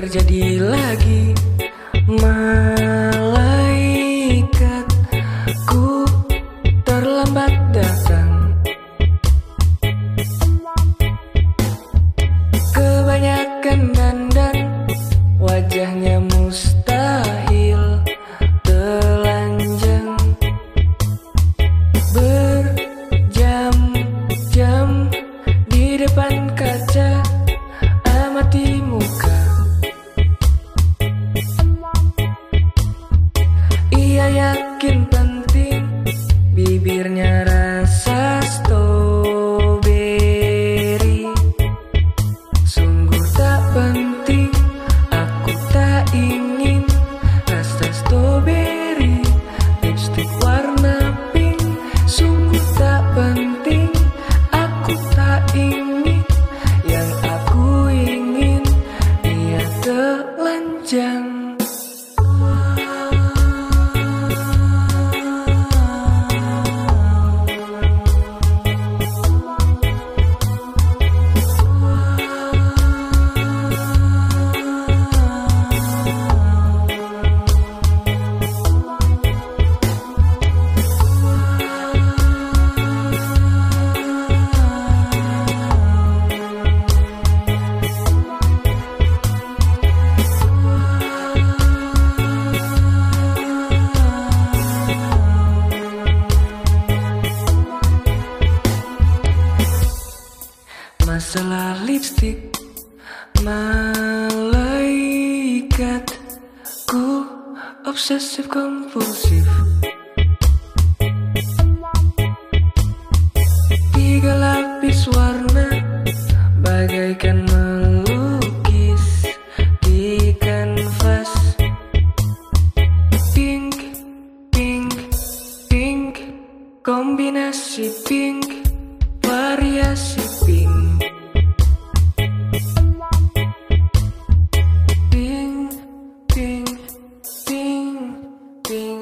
terjadi lagi. Malaikatku terlambat datang. Kebanyakan dandan wajahnya mustahil telanjang. Berjam-jam di depan kaca Ia yakin Masalah lipstick Malaikat. Ku obsesif kompulsif. Tiga lapis warna Bagaikan melukis Di kanvas. Pink, pink, pink Kombinasi pink. being